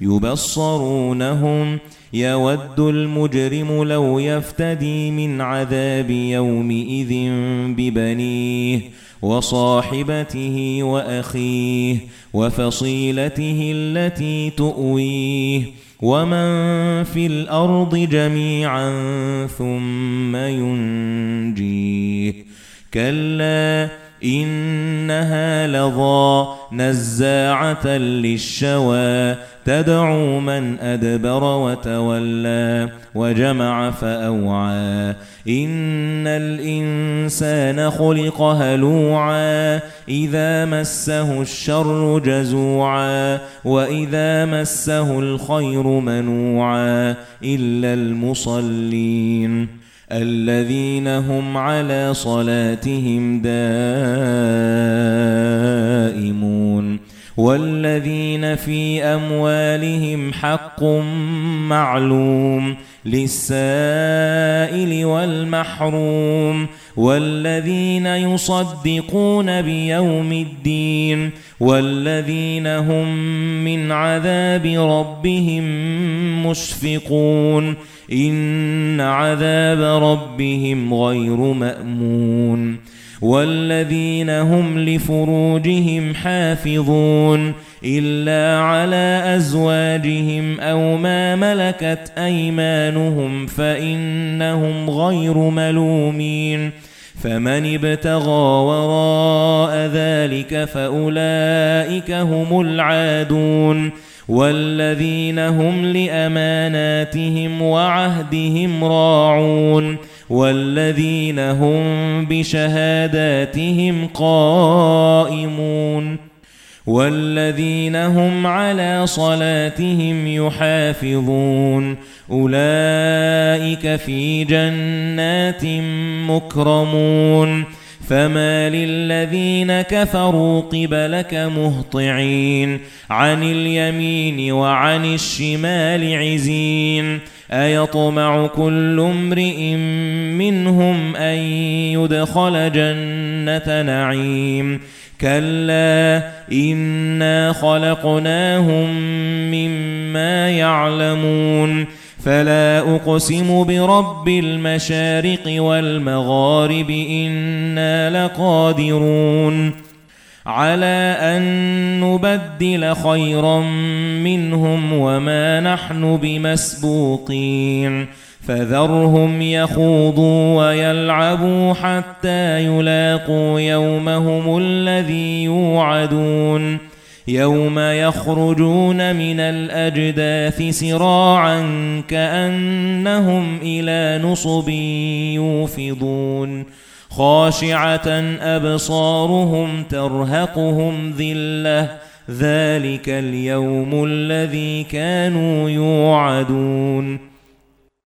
يبصرونهم يود المجرم لو يفتدي من عذاب يومئذ ببنيه وصاحبته وأخيه وفصيلته التي تؤويه ومن في الأرض جميعا ثم ينجيه كلا إنها لظى نزاعة للشوى تدعو من أدبر وتولى وجمع فأوعى إن الإنسان خلق هلوعا إذا مسه الشر جزوعا وإذا مسه الخير منوعا إلا المصلين الذين هم على صلاتهم دائمون. والذين في أموالهم حق معلوم للسائل والمحروم والذين يصدقون بيوم الدين والذين هم من عذاب ربهم مشفقون إن عذاب ربهم غير مأمون والذين هم لفروجهم حافظون إلا على أزواجهم أو ما ملكت أيمانهم فإنهم غير ملومين فمن ابتغى وراء ذلك فأولئك هم العادون والذين هم لأماناتهم وعهدهم راعون والذين هم بشهاداتهم قائمون والذين هم على صلاتهم يحافظون. أولئك في جنات مكرمون. فما للذين كفروا قبلك مهطعين. عن اليمين وعن الشمال عزين. أيطمع كل امرئ منهم أن يدخل جنة نعيم؟ كلا إنا خلقناهم مما يعلمون. فلا أقسم برب المشارق والمغارب إنا لقادرون. على أن نبدل خيرا منهم وما نحن بمسبوقين. فذرهم يخوضوا ويلعبوا حتى يلاقوا يومهم الذي يوعدون. يوم يخرجون من الأجداث سراعا كأنهم إلى نصب يوفضون. خاشعة أبصارهم ترهقهم ذلة. ذلك اليوم الذي كانوا يوعدون.